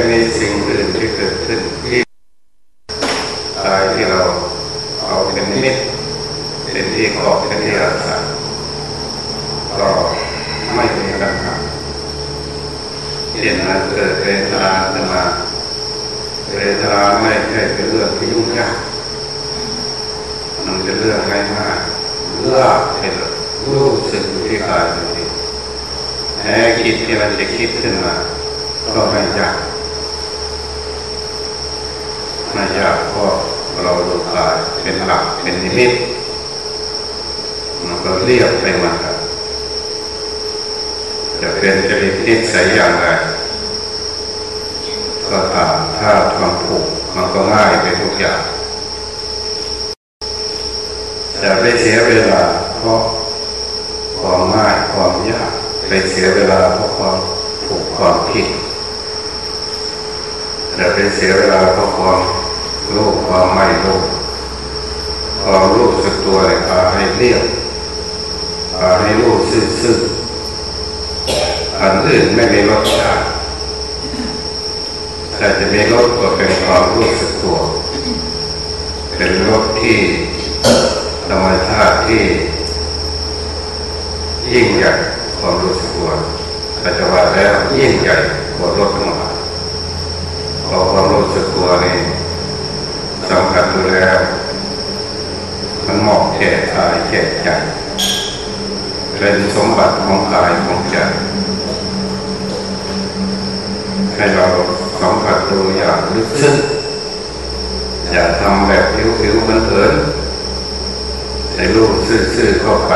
มีสิ่งอื่นที่เกิดขึ้นที่กายที่เราเอาเป็นนิมิตเป็นที่ขอบเป็นที่รักษาก็ไม่มีปัญหาเห็นมันเกิดเวทนาขึ้นมาเวทนาไม่ใช่เป็นเรื่องที่ยุ่งยากมันเป็นเรื่องง่ายๆเลือกให้รู้สึกอยู่ที่กายจริงแค่คิดที่มันจะคิดขึ้นมาก็ไม่ยาก ไม่ยากเพราะเราดูกายเป็นหลักเป็นนิมิตมันก็เรียบไปมันครับจะเป็นจริตนิสัยอย่างไรก็ตามถ้าทำผูกมันก็ง่ายไปทุกอย่างจะไม่เสียเวลาเพราะความง่ายความยากไปเสียเวลาเพราะความถูกความผิด จะไปเสียเวลาเพราะความรู้ความไม่รู้ความรู้สึกตัวเลยพาให้เรียบพาให้รู้ซื่อๆอันอื่นไม่มีรสชาติแต่จะมีรสก็เป็นความรู้สึกตัว เป็นรสที่ธรรมชาติที่ ยิ่งใหญ่ความรู้สึกตัวปัจจุบันแล้วยิ่งใหญ่กว่ารถทั้งหลายพอความรู้สึกตัวนี่สำคัญดูแล้วมันเหมาะแก่กายแก่ใจ เป็นสมบัติของกายของใจให้เราสัมผัสดูอย่างลึกซึ้งอย่าทำแบบผิวๆมันเถินในรูปซื่อๆเข้าไป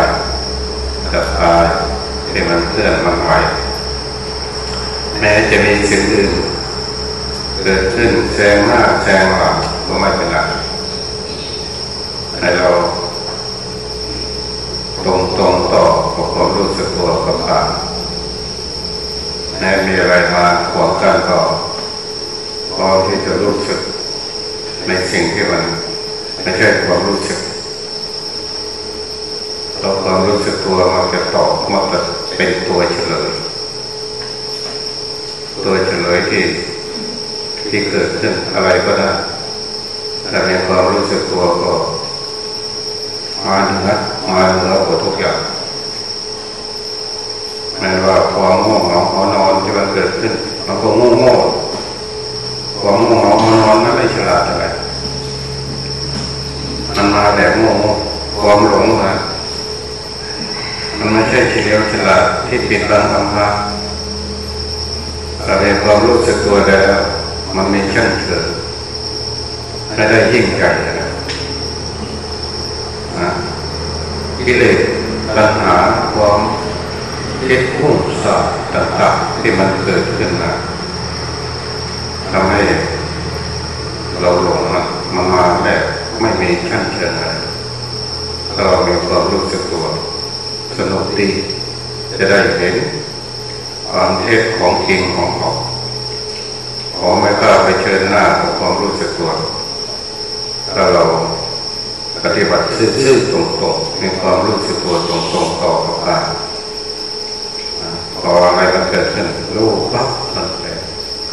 กับกายที่มันเคลื่อนมันไหวแม้จะมีสิ่งอื่นเกิดขึ้นแซงหน้าแซงหลังก็ไม่เป็นไรให้เราตรงตรงต่อ รู้สึกตัวกับกายแม้มีอะไรมาขวางกันก็พอที่จะรู้สึกในสิ่งที่มันไม่ใช่ความรู้สึกเราความรู้สึกตัวมันจะตอบมันจะเป็นตัวเฉลย ตัวเฉลยที่ที่เกิดขึ้นอะไรก็ได้แต่ในความรู้สึกตัวก็มาเหนือมาเหนือกว่าทุกอย่าง ไม่ว่าความง่วงเหงาอนอนที่มันเกิดขึ้นมันก็ง่วงง่ความง่วงเหงาอนอนนั้นไม่ฉลาดอะไรมันมาแบบง่วงความหลงมามันไม่ใช่เฉลียวฉลาดที่ปิดบังทำพาเราเรียนความรู้สึกตัวแล้วมันมีชั้นเกิดให้ได้ยิ่งใหญ่นะกิเลสปัญหาความ คิดพุ่งสาต่างๆที่มันเกิดขึ้นมาทำให้เราหลงนะมันมาแบบไม่มีชั้นเชิงอะไรเรามีความรู้สึกตัว สนุกดีจะได้เห็นความเท็จของจริงของเขาขอไม่กล้าไปเชิญหน้าของความรู้สึกตัวถ้าเราปฏิบัติซื่อๆตรงๆมีความรู้สึกตัวตรงๆต่อกับกาย พออะไรมันเกิดขึ้นรู้ปั๊บมันเลย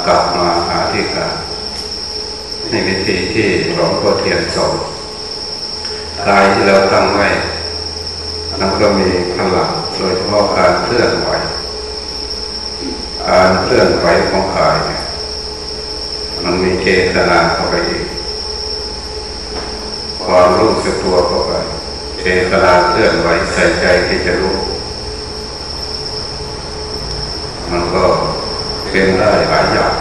กลับมาหาที่กายในวิธีที่หลวงพ่อเทียนสอนกายที่เราตั้งไว้นั้นก็มีพลังโดยเฉพาะการเคลื่อนไหวการเคลื่อนไหวของกายเนี่ยมันมีเจตนาเข้าไปอีกความรู้สึกตัวเข้าไปเจตนาเคลื่อนไหวใส่ใจที่จะรู้ มันก็เป็นได้หลายอย่าง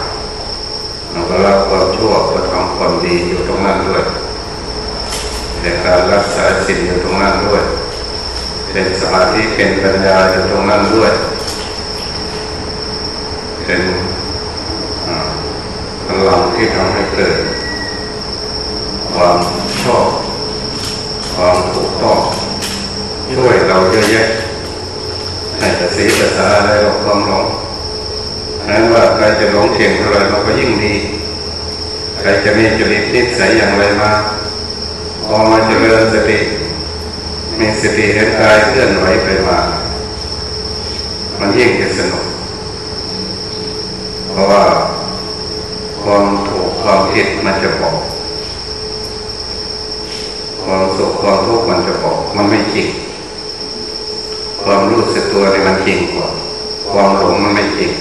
มันก็รับความชั่วก็ทำความดีอยู่ตรงนั้นด้วยในการรักษาสิ่งอยู่ตรงนั้นด้วย เป็นสมาธิเป็นปัญญาอยู่ตรงนั้นด้วย เป็นพลังที่ทำให้เกิดความชอบความถูกต้องช่วยเราเยอะแยะให้แต่สีแต่สาอะไรเราความหลง นั้นว่าใครจะหลงเก่งเท่าไรเราก็ยิ่งดีใครจะมีจริตนิสัยอย่างไรมาพอมาเจริญสติมีสติเห็นกายเคลื่อนไหวไปมา มันยิ่งจะสนุก เพราะว่าความถูกความผิดมันจะบอก ความสุขความทุกข์มันจะบอก มันไม่จริง ความรู้สึกตัวนี่มันจริงกว่า ความหลงมันไม่จริง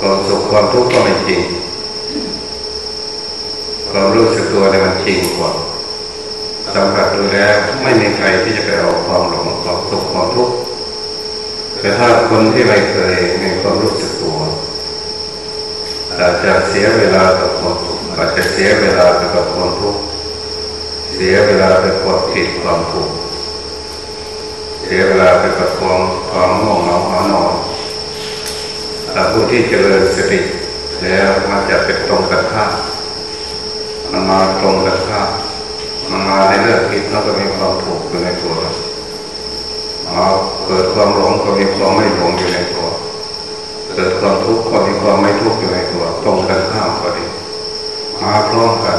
ความสุขความทุกข์ก็ไม่จริง ความรู้สึกตัวนี่มันจริงกว่าสัมผัสดูแล้วไม่มีใครที่จะไปเอาความหลงความสุขความทุกข์แต่ถ้าคนที่ไม่เคยมีความรู้สึกตัวอาจจะเสียเวลากับความสุขอาจจะเสียเวลากับความทุกข์เสียเวลาไปกับผิดความถูกเสียเวลาไปกับความความง่วงเหงาหานอน ผู้ที่เจริญสติแล้วมันจะเป็นตรงกันข้ามมันมาตรงกันข้ามมันมาในเรื่องผิดแล้วก็มีความถูกอยู่ในตัวมาเกิดความหลงก็มีความไม่หลงอยู่ในตัว เกิดความทุกข์ก็มีความไม่ทุกข์อยู่ในตัว ตรงกันข้ามพอดีมาพร้อมกัน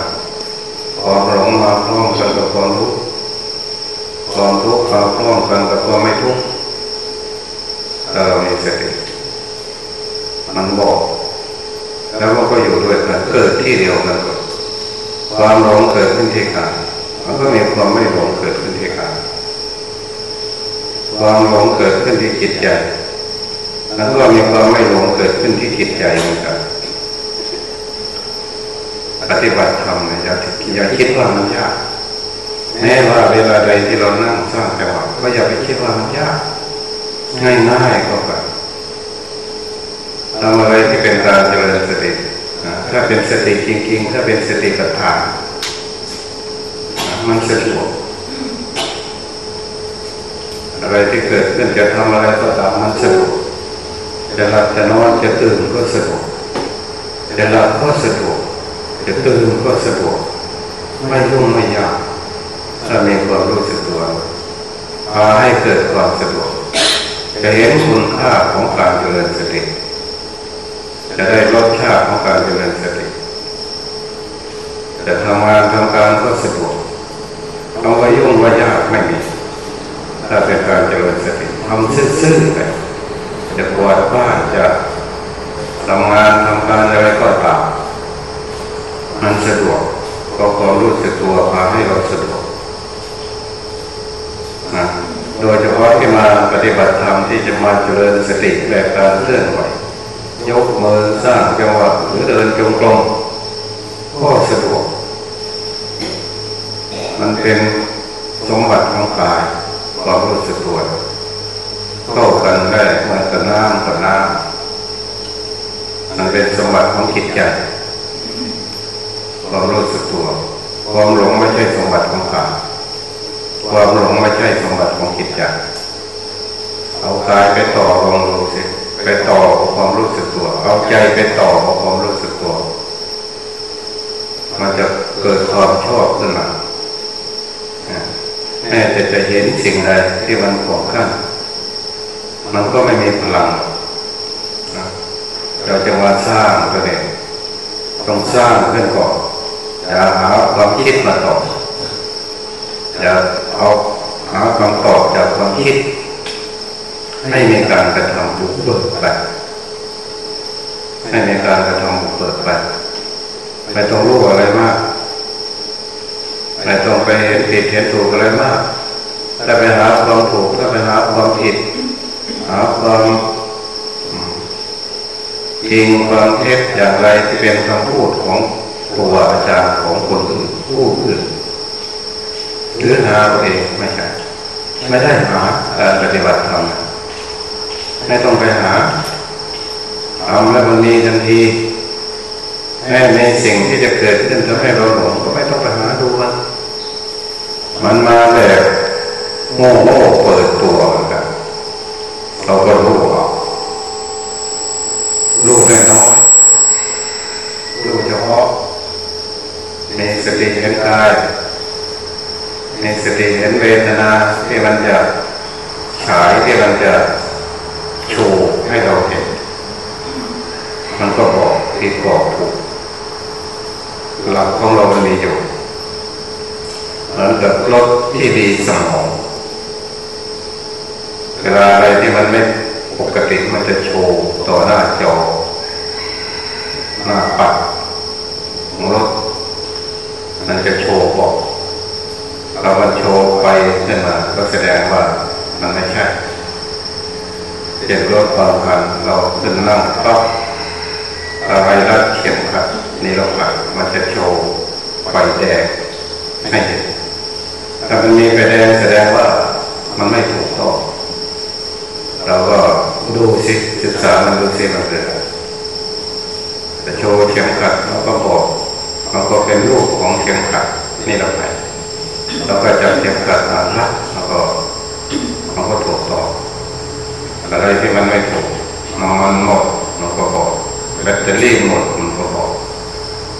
ความหลงมาพร้อมกันกับความรู้ความทุกข์มาพร้อมกันกับความไม่ทุกข์เรามีสติ มันบอก แล้วก็อยู่ด้วยกันเกิดที่เดียวกันความหลงเกิดขึ้นที่กายมันก็มีความไม่หลงเกิดขึ้นที่กายความหลงเกิดขึ้นที่จิตใจแล้วก็มีความไม่หลงเกิดขึ้นที่จิตใจเหมือนกันปฏิบัติธรรมเนี่ยอย่าอย่าคิดว่ามันยากแม้ว่าเวลาใดที่เรานั่งสร้างจังหวะก็อย่าไปคิดว่ามันยากง่ายๆก็แบบ ทำอะไรที่เป็นการเจริญสติถ้าเป็นสติจริงๆ ถ้าเป็นสติปัฏฐานมันสะดวกอะไรที่เกิดขึ้นจะทำอะไรก็ตามมันสะดวกจะหลับจะนอนจะตื่นก็สะดวกจะหลับก็สะดวกจะตื่นก็สะดวกไม่ยุ่งไม่ยากถ้ามีความรู้สึกตัวพาให้เกิดความสะดวกจะเห็นคุณค่าของการเจริญสติ จะได้รสชาติของการเจริญสติจะทำงานทำการก็สะดวกเอาไว้ยุ่งว่ายากไม่มี ถ้าเป็นการเจริญสติทำซื่อๆไปจะปวดบ้านจะทำงานทำการอะไรก็ตามมันสะดวกก็ความรู้สึกตัวพาให้เราสะดวกนะโดยเฉพาะที่มาปฏิบัติธรรมที่จะมาเจริญสติแบบการเคลื่อนไหว ยกมือสร้างจังหวะหรือเดินจงกรมก็สะดวก มันเป็นสมบัติของกายความรู้สึกตัวเข้ากันได้เหมือนกับน้ำกับน้ำมันเป็นสมบัติของจิตใจความรู้สึกตัว ความหลงไม่ใช่สมบัติของกายความหลงไม่ใช่สมบัติของจิตใจเอากายไปต่อล ไปต่อความรู้สึกตัว เอาใจไปต่อความรู้สึกตัว มันจะเกิดความชอบขึ้นมาแม้แต่จะเห็นสิ่งใดที่มันขวางขั้นมันก็ไม่มีพลังเราจะมาสร้างตัวเองต้องสร้างขึ้นก่อนอย่าหาความคิดมาตอบอย่าเอาหาคำตอบจากความคิด ให้มีการกระทำบุกเบิกไปให้มีการกระทำบุกเบิกไปไม่ต้องรู้อะไรมากไม่ต้องไปเห็นผิดเห็นถูกอะไรมากถ้าไปหาความถูกถ้าไปหาความผิด หาความจริงความเท็จอย่างไรที่เป็นคำพูดของครูอาจารย์ของคนอื่นผู้อื่นหรือหาเองไม่ใช่ไม่ได้หาการปฏิบัติธรรม ไม่ต้องไปหาทำแล้วมันมีทันทีแม้ในสิ่งที่จะเกิดขึ้นทำให้เราหลงก็ไม่ต้องไปหาดูมันมันมาแบบโง่โง่เปิดตัวเหมือนกันเราก็รู้เอารู้ได้น้อยรู้เฉพาะมีสติเห็นกายมีสติเห็นเวทนาที่มันจะฉายที่มันจะโชว์ให้เราเห็น มันก็บอกผิดบอกถูกหลักของเรามันมีอยู่เหมือนกับรถที่ดีสมองเวลาอะไรที่มันไม่ปกติมันจะโชว์ต่อหน้าจอมันน้าปัดของรถมันจะโชว์บอกเราบันโชว์ไปขึ้นมาก็แสดงว่ามันไม่ใช่เจ็บรถบางคันเราขึ้นนั่งก็ อะไรรัดเข็มขัดนี่เราผ่านมันจะโชว์ไฟแดงให้เห็นถ้ามันมีไฟแดงแสดงว่ามันไม่ถูกต้องเราก็ดูสิศึกษามันดูสิมันเกิดอะไรจะโชว์เข็มขัดแล้วก็บอกมันก็เป็นรูปของเข็มขัดนี่เราไปเราก็จะเข็มขัดมาลัดแล้วก็มันก็ถูกต้องอะไรที่มันไม่ถูกน้ำมันหมดมันก็บอกแบตเตอรี่หมดมันก็บอก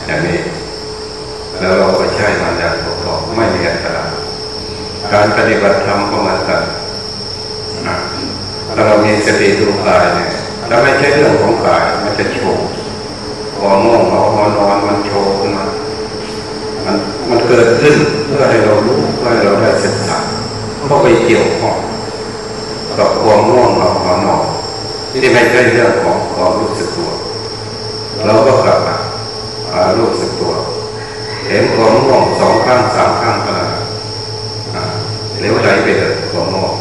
อย่างนี้ แล้วเราก็ใช้มันอย่างถูกต้องไม่มีอันตรายการ ปฏิบัติธรรมก็เหมือนกันนะถ้าเรามีสติดูกายเนี่ยแล้วไม่ใช่เรื่องของกายมันจะโชว์พอง่วงเราพอนอนมันโชว์ขึ้นมามันมันเกิดขึ้นเพื่อให้เรารู้เพื่อให้เราได้ศึกษาเพราไปเกี่ยวข้องกับความง่วงเราพอนอนที่ไม่ใช่เรื่องของความรู้สึกตัว เราก็กลับมารู้สึกตัว เห็นความง่วงสองข้างสามข้างขนาดเลี้ยว ไหลไปเลยความง่วง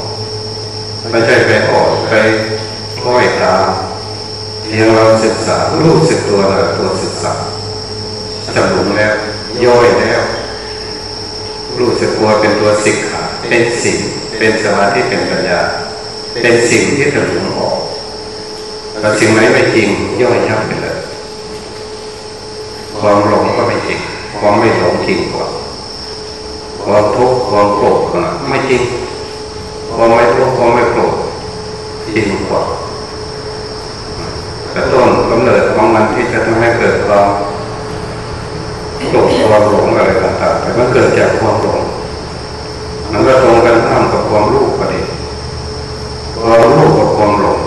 ไม่ใช่ไปออกไปค่อยตามเพียงเราศึกษารู้สึกตัวเลยตัวศึกษาจะหลงแล้ว ย่อยแล้วรู้สึกตัวเป็นตัวสิกขาเป็นสิ่งเป็นสมาธิเป็นปัญญา เป็นสิ่งที่จะหลงออกแต่สิ่งไหนไม่จริงย่อยยับไปเลยความหลงก็ไม่จริงความไม่หลงจริงกว่าความทุกข์ความโกรธม่ จริงความไม่ทุกข์ความไม่โกรธจริงกว่าแต่ต้นกำเนิดของมันที่จะทำให้เกิดความโกรธความหลงอะไรต่างๆแต่มันเกิดจากความหลงมันก็ตรงกันข้ามกับความรู้พอดีความรู้กับความหลง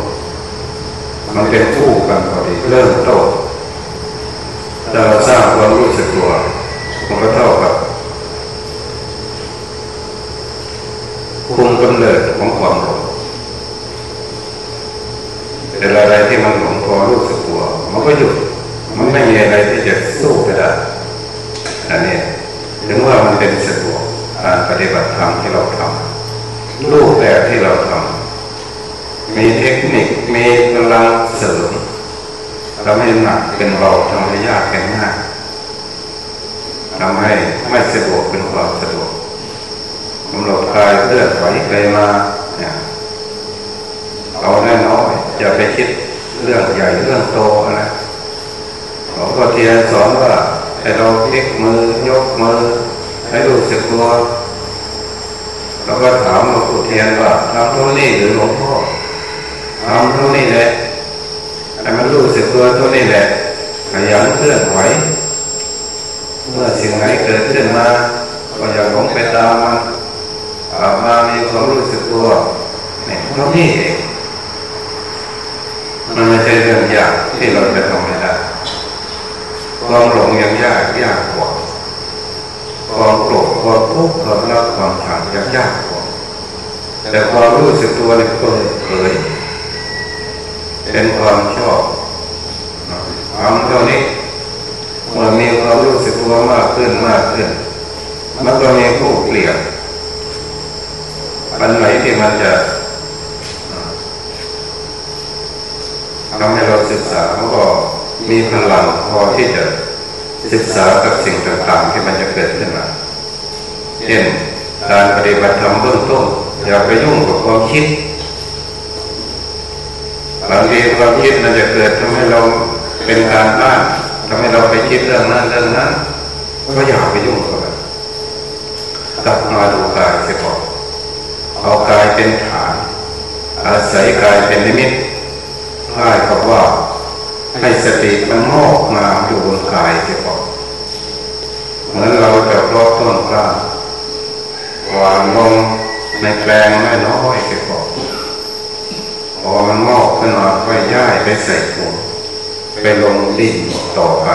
มันเป็นคู่กันพอดีเริ่มต้นถ้าเราสร้างความรู้สึกตัวมันก็เท่ากับคุมกำเนิดของความหลงแต่อะไรที่มันหลงพอรู้สึกตัว มันก็หยุดมันไม่มีอะไรที่จะสู้ไปได้อันนี้ถึงว่ามันเป็นสะดวกการปฏิบัติธรรมที่เราทำรูปแบบที่เราทำมีเทคนิคมีพลังเสริมทำให้หนักเป็นเบาทำให้ยากเป็นง่ายทำให้ไม่สะดวกเป็นความสะดวกกำหนดกายเลื่อนไหวไปมาเนี่ยเอาแน่นอนอย่าไปคิดเรื่องใหญ่เรื่องโตอะไรหลวงพ่อเทียนสอนว่าให้เราพลิกมือยกมือให้รู้สึกตัวเราก็ถามหลวงปู่เทียนว่าทำเท่านี้หรือหลวงพ่อทำเท่านี้แหละให้มันรู้สึกตัวเท่านี้แหละขยันเคลื่อนไหวเมื่อสิ่งไหนเกิดขึ้นมาก็อย่าหลงไปตามมันมามีความรู้สึกตัวเนี่ยเท่านี้เองมันไม่ใช่เรื่องยากที่เราจะทำไม่ได้ความหลงยังยากยากกว่าความโกรธความ ทุกข์ความรักความชังยังยากกว่าแต่ความรู้สึกตัวในเปิดเผยเป็นความชอบทำเท่านี้เมื่อมีความรู้สึกตัวมากขึ้นมากขึ้น มันก็มีผู้เปลี่ยนปัญไหนที่มันจะทำให้เราศึกษามันก็มีพลังพอที่จะศึกษากับสิ่งต่างๆที่มันจะเกิดขึ้นมา เช่นการปฏิบัติธรรมเบื้องต้นอย่าไปยุ่งกับความคิดบางทีความคิดมันจะเกิดทำให้เราเป็นการบ้านทำให้เราไปคิดเรื่องนั้นเรื่องนั้นก็อย่าไปยุ่งกับมันกลับมาดูกายเสียก่อนเอากายเป็นฐาน อาศัยกายเป็นนิมิตง่ายกับว่าให้สติมันงอกงามอยู่บนกายเสียก่อนเหมือนเราจะเพาะต้นกล้า วางลงในแปลงไม่น้อยเสียก่อนพอมันงอกขึ้นมาไปย่ายไปใส่ถุงไปลงดินต่อไป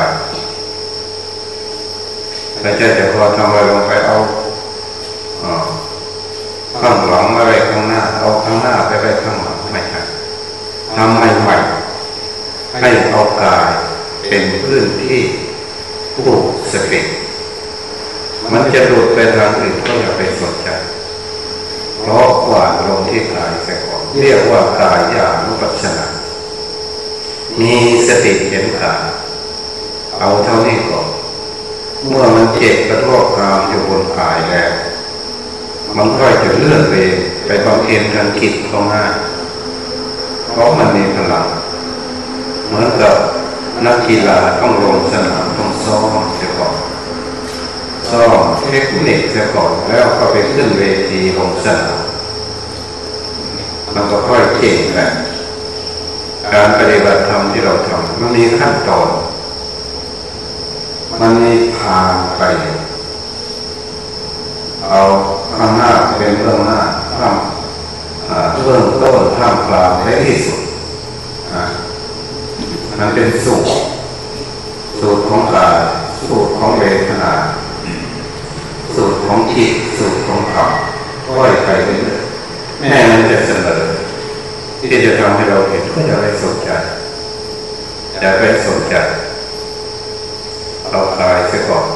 แต่จะจะพอทำอะไรลงไปเอาข้างหลังอะไรข้างหน้า เอาข้างหน้าไปไปข้างหลังไม่ใช่ทำใหม่ๆให้เอากายเป็นพื้นที่ผู้สติมันจะหลุดไปทางอื่นก็อย่าไปสนใจเพราะกวาดลง ที่กายแต่ก่อน เรียกว่ากายญาณุปัสสนา มีสติเห็นกายเอาเท่านี้ก่อน เมื่อมันเจ็บกระทบกรามอยู่บนกายแล้ว มันก็จะเลื่อนไปไปบำเพ็ญทางจิตเข้ามาเพราะมันมีพลัง เหมือนกับนักกีฬาต้องลงสนามต้องซ้อมเสียก่อนซ้อมเทคนิคเสียก่อนแล้วก็ไปขึ้นเวทีลงสนาม มันก็ค่อยเก่งแหละการปฏิบัติธรรมที่เราทำมันมีขั้นตอน มันมีทางไป เอาข้างหน้าเป็นเบื้องหน้าข้างเบื้องต้นท่ามกลางและที่สุดมันเป็นสูตรสูตรของกายสูตรของเวทนา สูตรของจิตสูตรของธรรมค่อยไปเรื่อยแม่นั้นจะเสนอ ที่จะทำให้เราเห็นก็จะไปสนใจอย่าไปสนใจเรากายเสียก่อน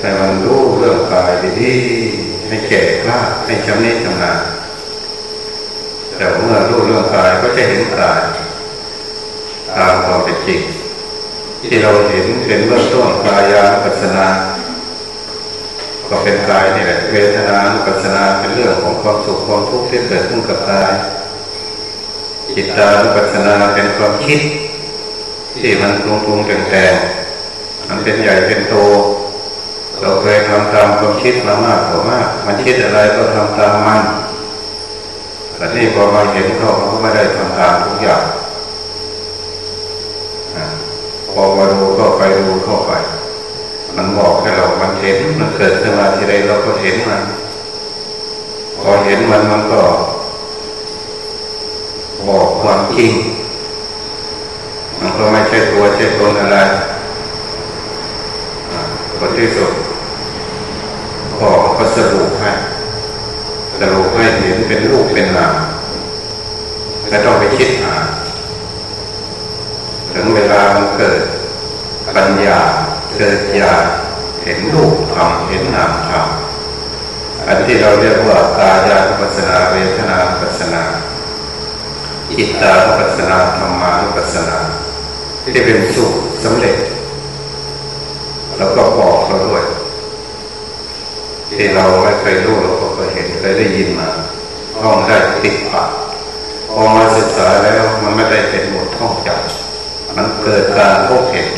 แต่มันรู้เรื่องกายดีๆให้แก่กล้าให้จำนิจำนาแต่เมื่อรู้เรื่องกายก็จะเห็นกายตามความเป็นจริงที่เราเห็นเป็นเบื้องต้นกายาปัสนา ก็เป็นกายนี่แหละเวทนาปัสนาเป็นเรื่องของความสุขความทุกข์ที่เกิดขึ้นกับกาย จิตตาปัสนาเป็นความคิด ที่มันปรุงปรุงแต่งแต่งมันเป็นใหญ่เป็นโต เราเคยทำตามความคิดมามากกว่ามาก มันคิดอะไรก็ทำตามมันแต่นี่พอมาเห็นเขาเขาก็ไม่ได้ทำตามทุกอย่างพอมาดูเข้าไปดูเข้าไป มันบอกให้เรามันเห็นมันเกิดขึ้นมาทีไรเราก็เห็นมันพอเห็นมันมันก็ บอกความจริง มันก็ไม่ใช่ตัวใช่ตนอะไรผลที่สุดพอก็สรุปให้สรุปให้เห็นเป็นรูปเป็นนามแล้วต้องไปคิดหา ถึงเวลามันเกิดปัญญาเกิดญาเห็นรูปธรรมเห็นนามธรรมอันที่เราเรียกว่ากายาปัสนาเวทนาปัสนา จิตตาปัสนาธรรมานุปัสสนาที่เป็นสุขสำเร็จ แล้วก็บอกเราด้วยที่เราไม่เคยรู้เราก็เคยเห็นเคยได้ยินมาท่องได้ติดปากพอมาศึกษาแล้วมันไม่ได้เป็นบทท่องจำมันเกิดการพบเห็น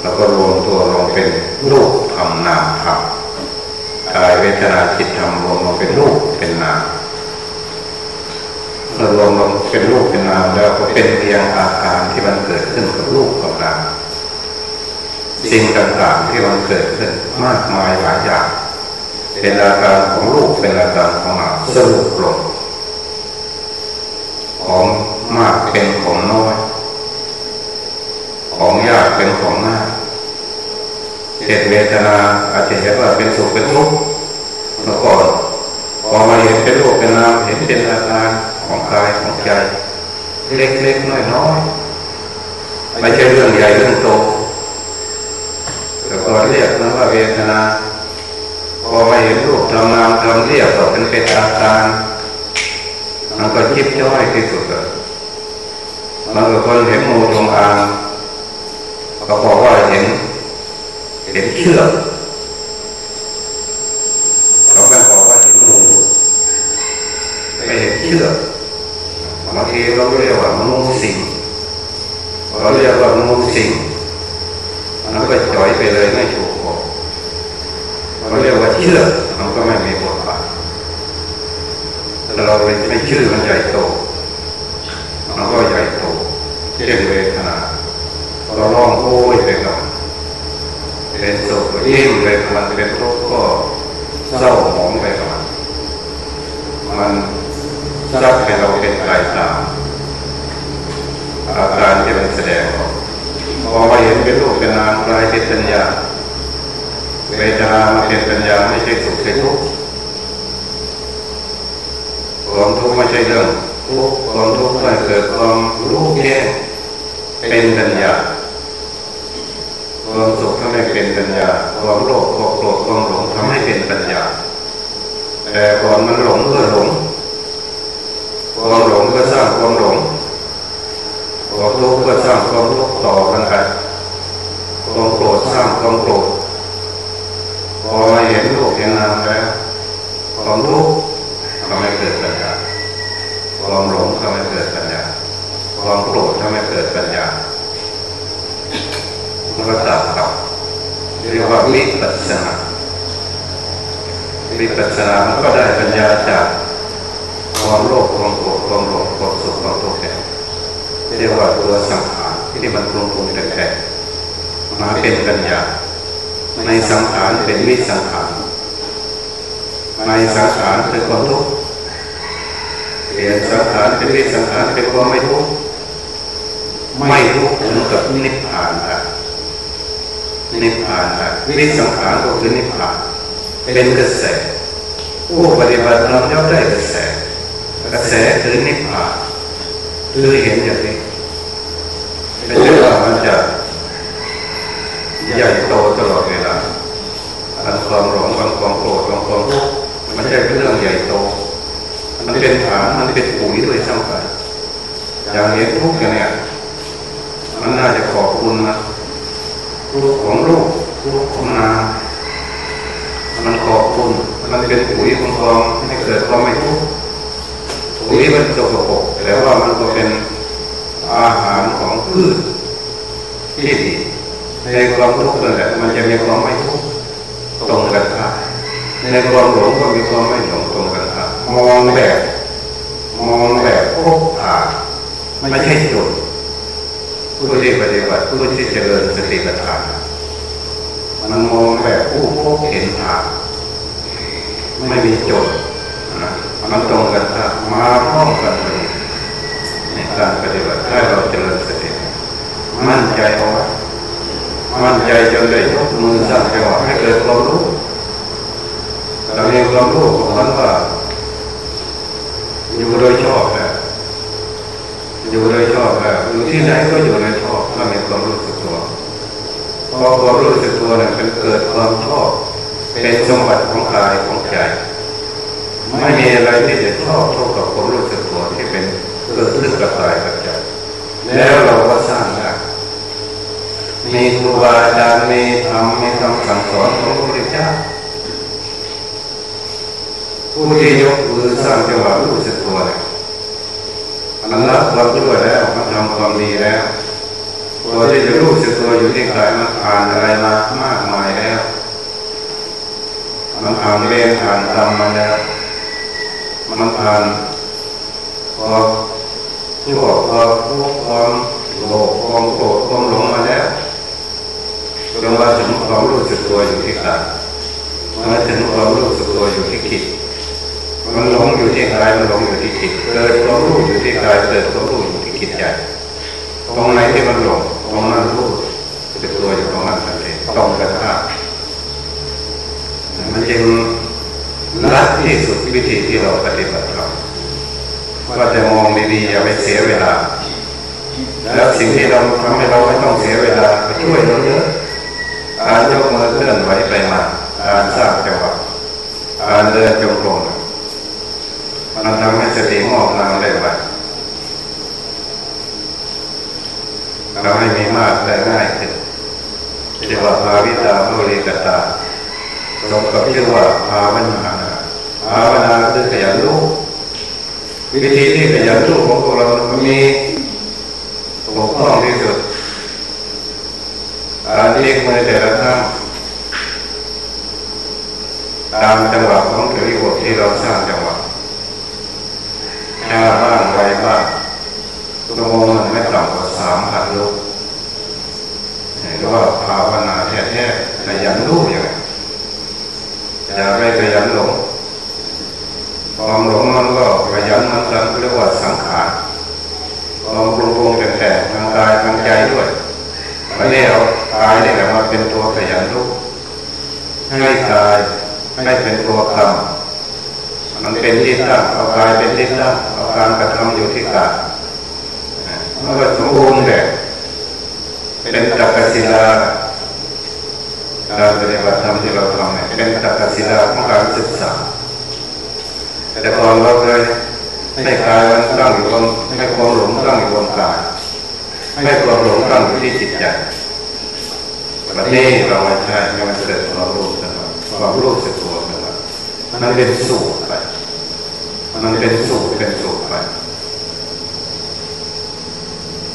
แล้วก็รวมตัวลงเป็นรูปธรรมนามธรรมกายเวทนาจิตธรรมรวมมาเป็นรูปเป็นนาม เมื่อรวมลงเป็นรูปเป็นนามแล้วก็เป็นเพียงอาการที่มันเกิดขึ้นกับรูปกับนามสิ่งต่างๆที่มันเกิดขึ้นมากมายหลายอย่างเป็นอาการของรูปเป็นอาการของนามสรุปลงของมากเป็นของน้อยของยากเป็นของง่ายเหตุเวทนาอาจจะเห็นว่าเป็นสุขเป็นทุกข์เมื่อก่อนพอมาเห็นเป็นรูปเป็นนามเห็นเป็นอาการ ของกายของใจ เล็กๆน้อยๆไม่ใช่เรื่องใหญ่เรื่องโตแต่ก่อนเรียกนะว่าเวทนา พอมาเห็นรูปทำนามทำเรียกก็เป็นเป็นอาการมันก็ยิบย่อยที่สุดเลยมันก็คนเห็นงูจงอางก็บอกว่าเห็นเห็นเชือกเขาไม่บอกว่าเห็นงูไม่เห็นเชือก บางทีเราเรียกว่างูสิงเราเรียกว่างูสิงมันก็จ่อยไปเลยไม่ถูกบอกเราเรียกว่าเชือมันก็ไม่มีบทบาทแต่เราไม่ชื่อมันใหญ่โตมันก็ใหญ่โตเช่นเวทนาเราร้องโอ้ยไปกับเป็นโศกยิ้มไปกับมันเป็นทุกข์ก็เศร้าหมองไปกับมันมันซับให้เราเป็นกาย ตามอาการที่มันแสดงออกพอมาเห็นเป็นรูปเป็นนามกลายเป็นปัญญาเวทนามาเป็นปัญญาไม่ใช่สุขใช่ทุกข์ความทุกข์ไม่ใช่เรื่องทุกข์ความทุกข์มันเกิดความรู้แค่เป็นปัญญาความสุขทำให้เป็นปัญญาความโลภความโกรธความหลงทำให้เป็นปัญญาแต่ก่อนมันหลงก็หลงความหลง ก็สร้างความหลงความทุกข์ก็สร้างความทุกข์ต่อกันไปความโกรธสร้างความโกรธพอเห็นโลกเห็นนามแล้วความทุกข์ทำให้เกิดปัญญาความหลงทำให้เกิดปัญญาความโกรธทำให้เกิดปัญญามันก็ตัดกับเรียกว่าวิปัสสนาวิปัสสนามันก็ได้ปัญญาจาก ความโลภความโกรธความหลงความสุขความทุกข์เนี่เรียกว่าตัวสังขารที่มันปรุงปรุงแต่แต่มาเป็นปัญญา ในสังขารเป็นวิสังขารในสังขารเป็นความทุกข์เปลี่ยนสังขารเป็นวิสังขารเป็นความไม่ทุกข์ไม่ทุกข์ถึงกับนิพพานอะนิพพานอะวิสังขารก็คือนิพพาน เป็นกระแสผู้ปฏิบัติธรรมย่อมได้กระแส กระแสคือนิพพานคือเห็นอย่างนี้ไม่ใช่ว่ามันจะใหญ่โตตลอดเวลาอันความหลงอันความโกรธอันความทุกข์มันใช่เป็นเรื่องใหญ่โต มันเป็นฐานมันเป็นปุ๋ยด้วยซ้ำไปอย่างเห็นทุกข์อย่างเนี้ยมันน่าจะขอบคุณนะลูกของลูกลูกของนามันขอบคุณ มันเป็นปุ๋ยของความให้เกิดความไม่ทุกข์ ปุ๋ยมันสกปรกแต่ว่ามันก็เป็นอาหารของพืชที่ดีในความทุกข์นั่นแหละมันจะมีความไม่ทุกข์ตรงกันข้ามในความหลงก็มีความไม่หลงตรงกันครับมองแบบมองแบบพบผ่านไม่ใช่จุดผู้ที่ปฏิบัติผู้ที่เจริญสติปัฏฐานมันมองแบบผู้พบเห็นผ่านไม่มีจุด นะมันตรงกันครับมาพร้อมกันเลยในการปฏิบัติถ้าเราเจริญสติมั่นใจเอาไว้มั่นใจจนได้ยกมือสร้างจังหวะให้เกิดความรู้เรามีความรู้ของมันว่า อยู่โดยชอบแบบอยู่โดยชอบแบบอยู่ที่ไหนก็อยู่โดยชอบถ้ามีความรู้สึกตัวพอความรู้สึกตัวเนี่ยเป็นเกิดความชอบ เป็นสมบัติของกายของใจ ไม่มีอะไรที่จะชอบเท่ากับความรู้สึกตัวที่เป็นเกิดขึ้นกับกายกับใจแล้วเราก็สร้างได้มีครูบาอาจารย์มีธรรมมีคำสั่งสอนของพระพุทธเจ้าผู้ที่ยกมือสร้างจังหวะรู้สึกตัวเนี่ยมันรับความชั่วแล้วมันทำความดีแล้วตัวที่จะรู้สึกตัวอยู่ที่กายมันผ่านอะไรมามากมายแล้ว มันผ่านเรียนผ่านทำมาแล้ว มันผ่านความชั่วความทุกความโลภความโกรธความหลงมาแล้วจนมาถึงความรู้สึกตัวอยู่ที่กายมาถึงความรู้สึกตัวอยู่ที่จิตมันหลงอยู่ที่กายมันหลงอยู่ที่จิตเกิดความรู้อยู่ที่กายเกิดความรู้อยู่ที่จิตใจตรงไหนที่มันหลงตรงนั้นรู้สึกตัวอยู่ตรงนั้นทันทีตรงกันข้ามมันจึง รัดที่สุดวิธีที่เราปฏิบัติเราว่าจะมองดีๆอย่าไปเสียเวลา แล้วสิ่งที่เราทำให้เราไม่ต้องเสียเวลาไปช่วยเราเยอะการยกมือเคลื่อนไหวไปมาการสร้างจังหวะการเดินจงกรมมันทำให้สติมอกนางได้ไวเราให้มีมากแต่ง่ายขึ้นเรียกว่าภาวิตาโมริกตาสมกับชื่อว่าภาวนา ภาวนาคือขยันรู้วิธีที่ขยันรู้ของพวกเรามันมีถูกต้องที่สุดกาเรียกมือแต่ละครั้งตามจังหวะของถือวที่เราสร้างจังหวะช้าบ้างไวบ้างตัวโมงไม่ต่ำกว่าสามพันลูกเรียกว่าภาวนาแท้ๆขยันรู้อย่างอย่าไปขยันหลง ความหลงมันก็ขยันมันกันเรียกว่าสังขารความปรุงปรุงแต่แต่ทางกายทางใจด้วยวันนี้เอากายนี่แหละมาเป็นตัวขยันรู้ให้กายให้เป็นตัวกรรมมันเป็นที่ตั้งเอากายเป็นที่ตั้งเอาการกระทำอยู่ที่กายมันก็สมบูรณ์แบบเป็นตักศิลาการปฏิบัติธรรมที่เราทำเนี่ยเป็นตักกศิลาของการศึกษา แต่ก่อนเราเลยให้กายมันตั้งอยู่บนให้ความหลงตั้งอยู่บนกายให้ความหลงตั้งอยู่ที่จิตใจวันนี้เราไม่ใช่ไม่มันเกิดความรู้สึกความรู้สึกตัวขึ้นมามันเป็นสูตรไปมันเป็นสูตรเป็นสูตรไป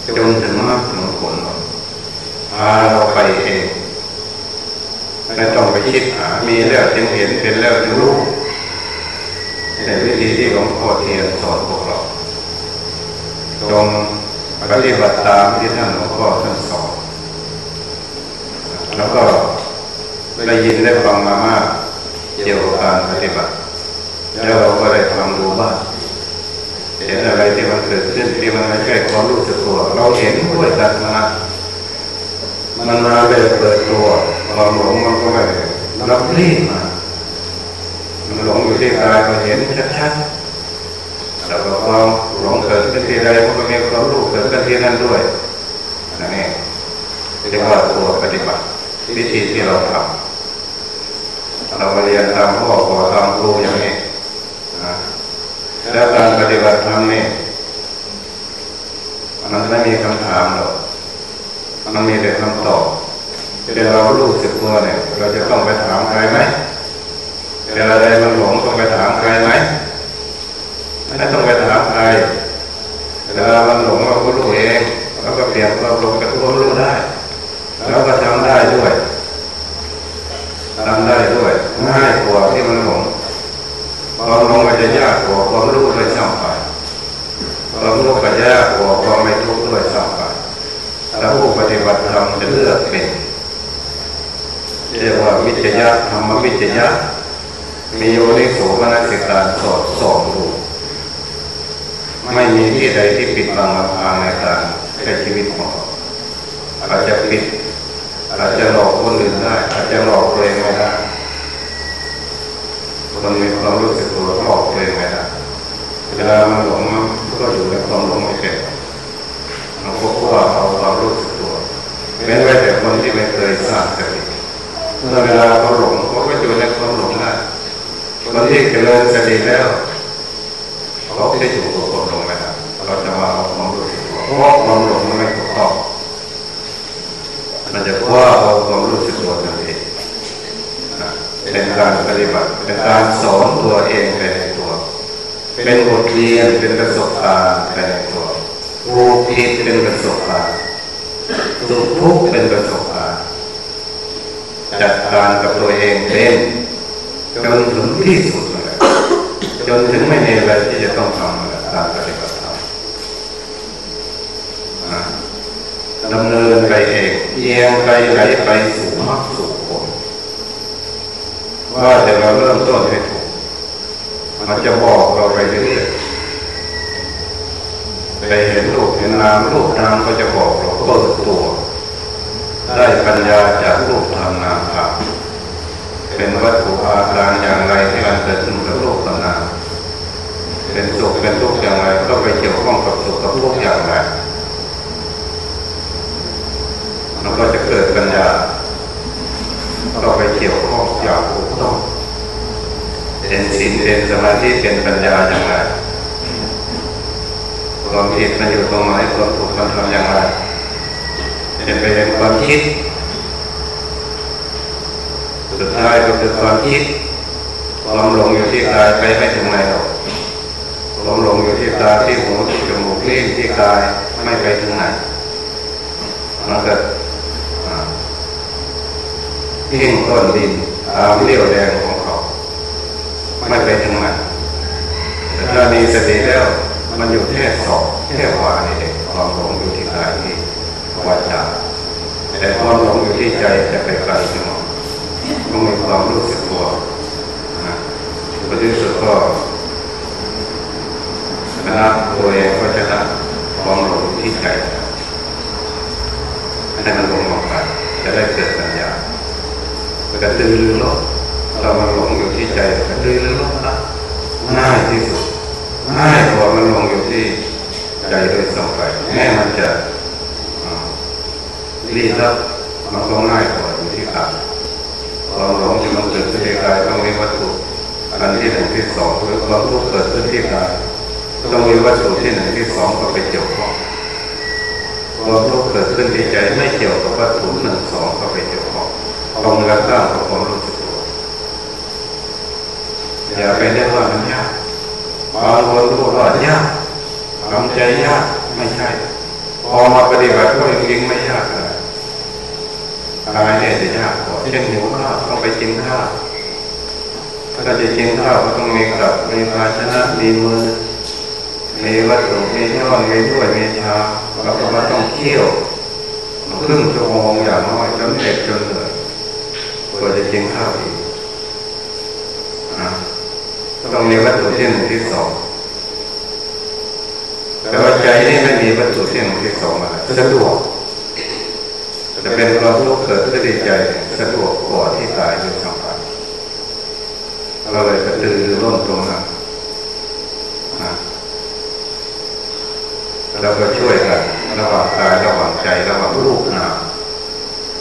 จนถึงมากถึงผลพาเราไปเองไม่ต้องไปคิดหามีแล้วจึงเห็นเป็นแล้วจึงรู้ ในวิธีที่หลวงพ่อเทียนสอนพวกเราจงปฏิบัติตามที่ท่านหลวงพ่อท่านสอนแล้วก็ได้ยินได้ฟังมามากเกี่ยวกับการปฏิบัติแล้วเราก็ได้ทำดูบ้างเห็นอะไรที่มันเกิดขึ้นที่มันไม่ใช่ความรู้สึกตัว เราเห็นด้วยกันมามันมาเลยเปิดตัวความหลงมันก็ไม่รับรีบมา มันหลงอยู่ที่กายก็เห็นชัดๆแล้วก็ความหลงเกิดขึ้นที่ใดมันก็มีความรู้เกิดขึ้นที่นั่นด้วยนั่นเองเรียกว่าตัวปฏิบัติวิธีที่เราทำเราเรียนตามพ่อขอตามครูอย่างนี้นะแล้วการปฏิบัติธรรมนี่มันไม่มีคำถามหรอกมันมีแต่คำตอบเวลาเรารู้สึกตัวเนี่ย เราจะต้องไปถามใครไหม เวลาใดมันหลงต้องไปถามใครไหมไม่ต้องไปถามใครเวลามันหลงเราก็รู้เองเราก็เปลี่ยนเราหลงกับตัวรู้ได้แล้วก็ทำได้ด้วยทำได้ด้วยง่ายกว่าที่มันหลงความหลงมันจะยากกว่าความรู้ด้วยซ้ำไปความรู้ก็ยากกว่าความไม่ทุกข์ด้วยซ้ำไปถ้าผู้ปฏิบัติธรรมจะเลือกเป็นเรียกว่าวิจยะธรรมวิจยะ มีโยนิโสมนสิการสอดส่องดูไม่มีที่ใดที่ปิดบังอำพรางในการใช้ชีวิตของเราอาจจะปิดอาจจะหลอกคนอื่นได้อาจจะหลอกตัวเองไม่ได้คนมีความรู้สึกตัวหลอกตัวเองไม่ได้เวลามันหลงมันก็อยู่ในความหลงไม่เป็นเราก็ว่าเอาความรู้สึกตัวเว้นไว้แต่คนที่ไม่เคยสร้างสติเมื่อเวลาเขาหลงเขาก็อยู่ในความหลงได้ คนที่เจริญสติแล้วเขาจะอยู่กับความหลงไม่ได้เราจะมาเอาความรู้สึกตัวเพราะความหลงมันไม่ถูกต้องมันจะว่าเอาความรู้สึกตัวทันทีเป็นการปฏิบัติเป็นการสอนตัวเองไปในตัว เป็นบทเรียนเป็นประสบการณ์ไปในตัวผูกผิดเป็นประสบการณ์สุขทุกข์เป็นประสบการณ์จัดการกับตัวเองเป็น จนถึงที่สุดเลยจนถึงไม่มีอะไรที่จะต้องทำการปฏิบัติธรรมดำเนินไปเองเอียงไปไหลไปสู่มรรคสู่ผลว่าแต่เราเริ่มต้นให้ถูกมันจะบอกเราไปเรื่อยๆไปเห็นรูปเห็นนามรูปนามก็จะบอกเราเปิดตัว ได้ปัญญาจากรูปธรรมนามธรรม เป็นวัตถุอาการอย่างไรที่มันเกิดขึ้นกับรูปกับนามเป็นสุขเป็นทุกข์อย่างไรก็ไปเกี่ยวข้องกับสุขกับทุกข์อย่างไรมันก็จะเกิดปัญญาก็ไปเกี่ยวข้องอย่างถูกต้องเป็นศีลเป็นสมาธิเป็นปัญญาอย่างไรความผิดมันอยู่ตรงไหนความถูกมันทำอย่างไรเป็นไปเป็นความคิด สุดท้ายก็คือความคิด ความหลงอยู่ที่กายไปไม่ถึงไหนหรอกความหลงอยู่ที่ตาที่หูที่จมูกลิ้นที่กายไม่ไปถึงไหนมันเกิดยิ่งต้นดินตามเรี่ยวแรงของเขา ไม่ไปถึงไหนแต่ถ้ามีสติแล้ว มันอยู่แค่สองแค่วานี่เองความหลงอยู่ที่กายที่วาจาแต่ความหลงอยู่ที่ใจจะไปไกลขึ้นมา ต้องมีความรู้สึกตัวนะปฏิสุดก็ชนะตัวเองก็ชนะความหลงที่ใจให้มันหลงออกไปจะได้เกิดปัญญากระตือรือร้นเรามันหลงอยู่ที่ใจกระตือรือร้นละง่ายที่สุดง่ายกว่ามันหลงอยู่ที่ใจโดยสองไปแม้มันจะรีรับมันก็ง่ายกว่าอยู่ที่กาย ความหลงที่มันเกิดขึ้นที่กายต้องมีวัตถุอันที่หนึ่งที่สองหรือความทุกข์เกิดขึ้นที่กายต้องมีวัตถุที่หนึ่งที่สองก็ไปเกี่ยวข้องความทุกข์เกิดขึ้นที่ใจไม่เกี่ยวกับวัตถุหนึ่งสองก็ไปเกี่ยวข้องตรงกันข้ามกับความรู้สึกตัวอย่าไปเรียกว่ามันยากบางคนพูดว่ายากทำใจยากไม่ใช่พอมาปฏิบัติก็จริงไม่ยากเลย กายเนี่ยจะยากกว่าเช่นหิวข้าวต้องไปกินข้าวถ้าจะกินข้าวก็ต้องมีกับมีภาชนะมีมือมีวัตถุมีช้อนมีถ้วยมีชาแล้วก็มาต้องเคี่ยวครึ่งชั่วโมงอย่างน้อยจนเด็กจนเหนื่อยกว่าจะกินข้าวอีกต้องมีวัตถุที่หนึ่งที่สองแต่ว่าใจนี่ไม่มีวัตถุที่หนึ่งที่สองมาสะดวก จะเป็นความทุกข์เกิดขึ้นในใจสะดวกกว่าที่กายโดยสัมผัสเราเลยกระตือร่นตรงนั้นเราก็ช่วยกันระหว่างกายระหว่างใจระหว่างรูปนาม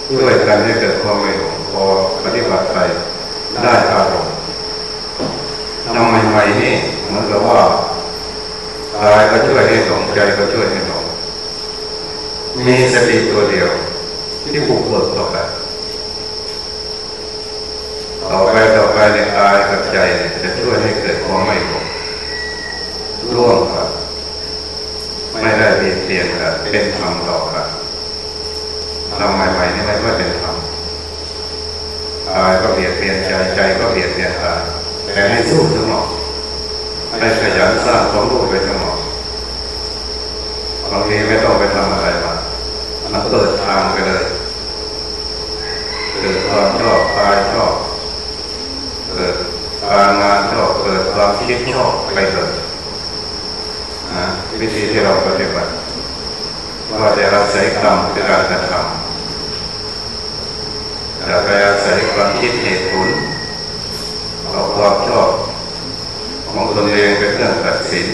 ช่วยกันให้เกิดความไม่หลงพอปฏิบัติไปได้อารมณ์ทำใหม่ๆนี่เหมือนกับว่ากายก็ช่วยให้หลงใจก็ช่วยให้หลงมีสติตัวเดียว ที่บุกเบิกต่อไปต่อไปต่อไปในกายกับใจจะช่วยให้เกิดความไม่หลงร่วมกันไม่ได้เปลี่ยนเปลี่ยนกันเป็นธรรมต่อกันทำใหม่ๆนี่ไม่ว่าเป็นธรรมกายก็เปลี่ยนเปลี่ยนใจใจก็เปลี่ยนเปลี่ยนกายแต่ให้สู้สมองให้ขยันสร้างความรู้ไปสมองบางทีไม่ต้องไปทำอะไรมามันเปิดทางไปเลย ความชอบกายชอบเกิดการงานชอบเกิดความคิดชอบไปเลยนะวิธีที่เราปฏิบัติว่าจะเราใช้กรรมเป็นการกระทำอย่าไปอาศัยความคิดเหตุผลเอาความชอบของตนเองเป็นเครื่องตัดสิน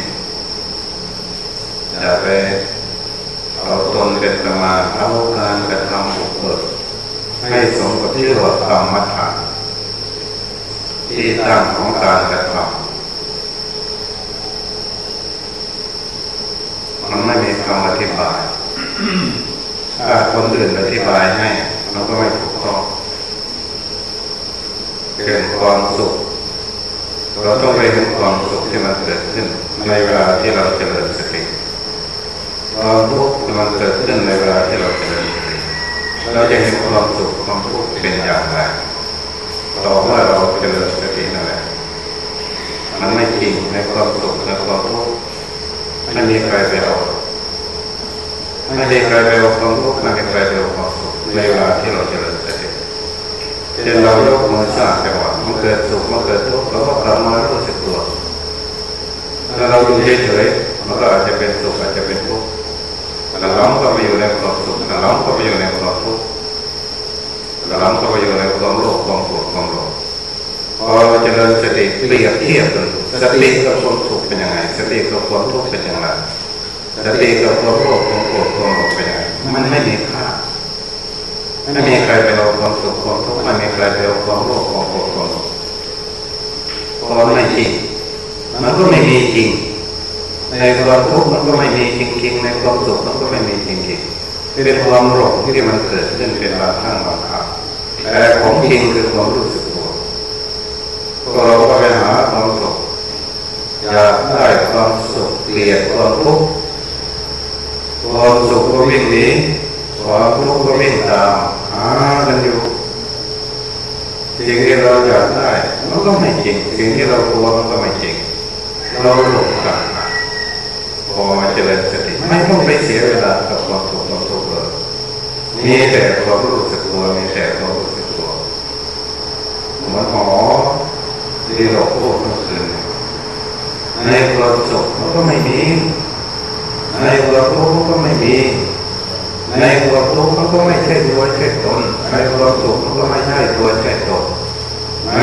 อย่าไปเอาตนเป็นประมาณเอาการกระทำบุกเบิก ให้สมกับที่เรียกว่ากรรมฐานที่ตั้งของการกระทำมันไม่มีคำอธิบาย ถ้าคนอื่นอธิบายให้มันก็ไม่ถูกต้องเกิดความสุข เราต้องไปถึงความสุขที่มันเกิดขึ้น ในเวลาที่เราเจริญสติความทุกข์มันเกิดขึ้นในเวลาที่เราเจริญ เราจะเห็นความสุขความทุกข์เป็นอย่างไรต่อเมื่อเราเจริญสตินั่นแหละมันไม่จริงในความสุขในความทุกข์ไม่มีใครไปเอาไม่มีใครไปเอาความทุกข์ไม่มีใครไปเอาความสุขในเวลาที่เราเจริญสติเช่นเรายกมือสร้างจังหวะมันเกิดสุขมันเกิดทุกข์เราก็กลับมารู้สึกตัวถ้าเราอยู่เฉยๆมันก็อาจจะเป็นสุขอาจจะเป็นทุกข์ หลังก็ไปอยู่ในความสุขหลังก็ไปอยู่ในความทุกข์หลังก็ไปอยู่ในความโลภความโกรธความหลงพอเราเจริญสติเปรียบเทียบกันสติกับความสุขเป็นยังไง สติกับความทุกข์เป็นอย่างไรสติกับความโลภความโกรธความหลงเป็นยังไงมันไม่มีค่าไม่มีใครไปเอาความสุขความทุกข์ไม่มีใครไปเอาความโลภความโกรธความหลงพอไม่จริงมันก็ไม่มีจริง ในความทุกข์มันก็ไม่มีจริง ๆ ในความสุขมันก็ไม่มีจริงๆเป็นความหลงที่มันเกิดขึ้นเป็นบางครั้งบางคราวแต่ของจริงคือความรู้สึกตัวก็เราก็ไปหาความสุขอยากได้ความสุขเกลียดความทุกข์ความสุขก็วิ่งหนีความทุกข์ก็วิ่งตามหากันอยู่สิ่งที่เราอยากได้มันก็ไม่จริงสิ่งที่เรากลัวมันก็ไม่จริงเราหลงกัน อมาเจริญสติไม่ต้องไปเสียเวลากับความทุกข์ความทุกข์เลยมีแต่ความรู้สึกตัวมีแต่ความรู้สึกตัวมือนหมอที่เราพูดเมื่อคืนในความสุขมันก็ไม่มีในความทุกข์มันก็ไม่มีในความทุกข์มันก็ไม่ใช่ตัวใช่ตนในความสุขมันก็ไม่ใช่ตัวใช่ตน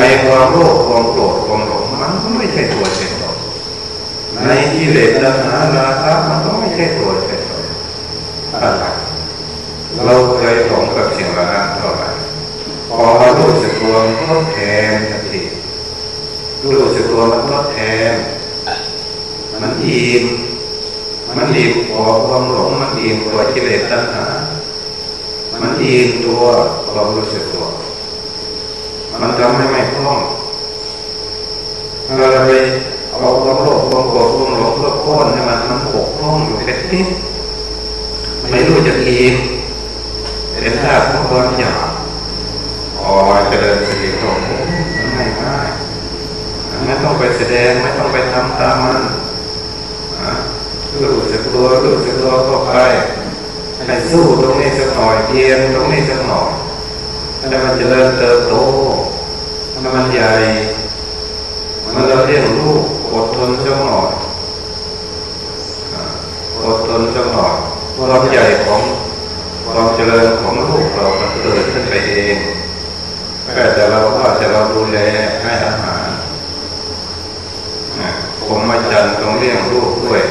ในความโลภความโกรธความหลงมันก็ไม่ใช่ตัวใช่ตน ในกิเลสตัณหาราคะมันก็ไม่ใช่ตัวใช่ตนอะไรเราเคยหลงกับสิ่งเหล่านั้นเท่าไหร่พอเรารู้สึกตัวมันทดแทนทันทีรู้สึกตัวมันทดแทนมันอิ่มมันอิ่มกว่าความหลงมันอิ่มกว่ากิเลสตัณหา มันอิ่มตัวความรู้สึกตัว มันทำให้ไม่คล่องเราไป ความโลภความโกรธความหลงเพื่อพ้นให้มันมันปกคล้องอยู่แค่นี้ไม่รู้จะอิ่มเป็นท่าของความอยากอ๋อจะเดินสติตรงมันไม่ง่ายไม่ต้องไปแสดงไม่ต้องไปทำตามมันรู้สึกตัวรู้สึกตัวก็ไปให้สู้ตรงนี้สักหน่อยเพียนตรงนี้สักหน่อยให้วมันจะเริญเติบโตให้มันใหญ่มันเราเรียกลูก อดทนสักหน่อยอดทนสักหน่อยความใหญ่ของความเจริญของลูกเรามันเกิดขึ้นไปเองแค่แต่เราก็จะเราดูแลให้อาหารผมมาจันต้องเลี้ยงลูกด้วย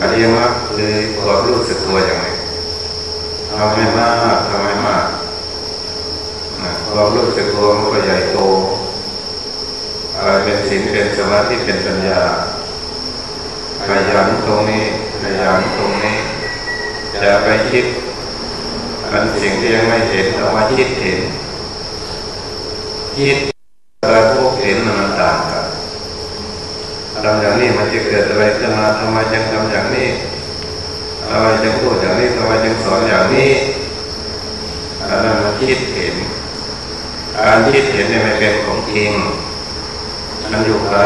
อริยมรรคคือความรู้สึกตัวอย่างไรทำให้มากทำให้มากความรู้สึกตัวมันก็ใหญ่โต อะไรเป็นศีลเป็นสมาธิเป็นปัญญาขยันตรงนี้ขยันตรงนี้จะไปคิดอันสิ่งที่ยังไม่เห็นเอามาคิดเห็นคิดอะไรพวกเห็นมันต่างกันทำอย่างนี้มันจะเกิดอะไรขึ้นมาทำไมจึงทำอย่างนี้ทำไมจึงพูดอย่างนี้ทำไมจึงสอนอย่างนี้อันนั้นมันคิดเห็นการคิดเห็นเนี่ยไม่เป็นของจริงมันอยู่ไกล